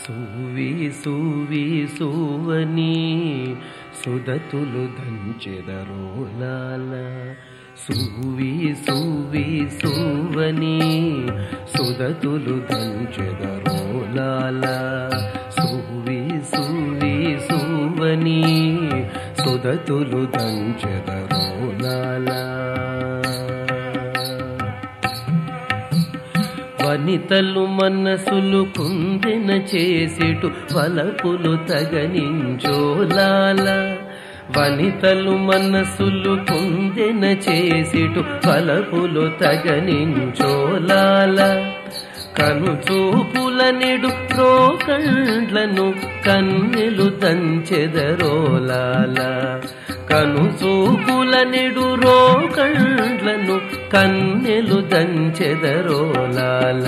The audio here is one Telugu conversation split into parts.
సూవి సూవి సూవని సుదతులు దంచెదరోలాల సూవి సూవి సూవని సుదతులు దంచెదరోలాల సూవి సూవి సూవని సుదతులు దంచెదరోలాల వనితలు మనసులు కుందిన చేసిటు వలపులు తగనించోలాల వనితలు మనసులు కుందెన చేసిటు వలపులు తగనించోలాల కను చూపుల నిడు ప్రోకండ్లను కన్నెలు దంచెదరోలాల కను చూపుల నిడు రోకండ్లను కన్నెలు దంచెదరోలాల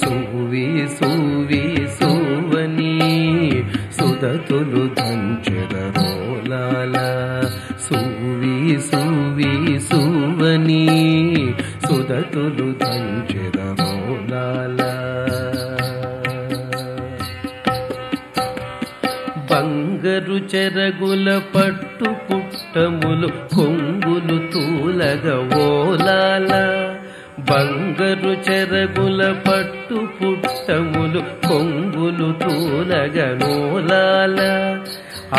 సూవి సూవి సూవని సుదతులు దంచెదరోలాల సూవి సూవి సూవని సుదతులు దంచెదరోలాల బంగరు చెరగుల పట్టుకు పుట్టములు కొంగులు తూలగ ఓలాల బంగరు చెరగుల పట్టు పుట్టములు కొంగులు తూలగ నోలాల.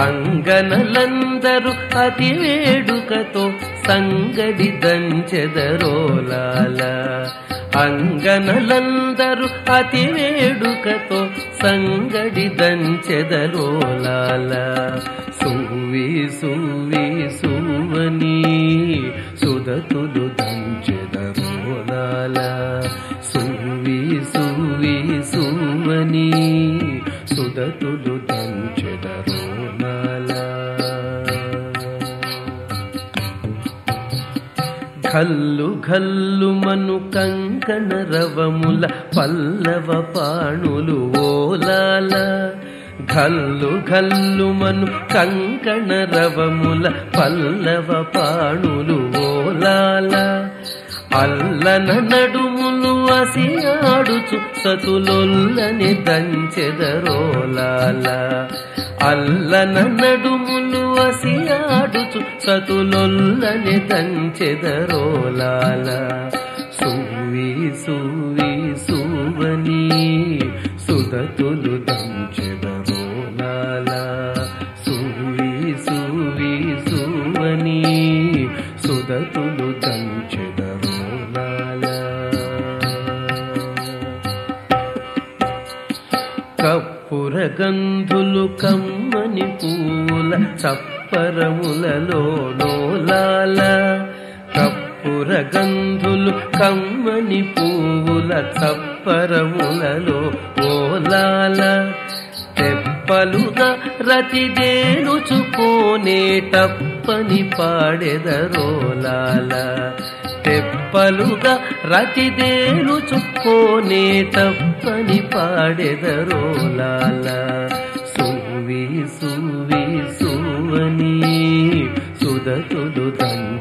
అంగనలందరూ అతి వేడుకతో సంగడి దంచెదరోలాల అంగనలందరూ అతి వేడుకతో సంగడి దంచెదరోలాల సూవి సూవి సూవని సుదతులు దంచెదరోలాల సూవి సూవి సూవని సుదతులు దంచెదరోలాల ఘల్లు ఘల్లు మను కంకణ రవముల పల్లవ పాణులు ఓలాల. ఘల్లు ఘల్లు మను కంకణ రవముల పల్లవ పాణులు ఓలాల. అల్లన నడుములు అసియాడుచు సతులొల్లని దంచెదరోలాల. అల్లన నడుములు అసియాడుచు సతులొల్లని దంచెదరోలాల సూవి సూవి సూవని సుదతులు దంచెదరోలాల సూవి సూవి సూవని సుదతులు దంచెదరోలాల కప్పుర కమ్మని పూల చప్పరములలో నోలాల. కప్పురగంధులు కమ్మని పూల చప్పరములలో ఓలాల తెప్పలుగా రతిదేలుచుకోనేటప్పని పాడెదరోలాల. తెప్పలుగా రతిదేలుచుకోనేటప్పని పాడెదరోలాల సువి సూవి సూవని సుదతులు దంచెదరోలాల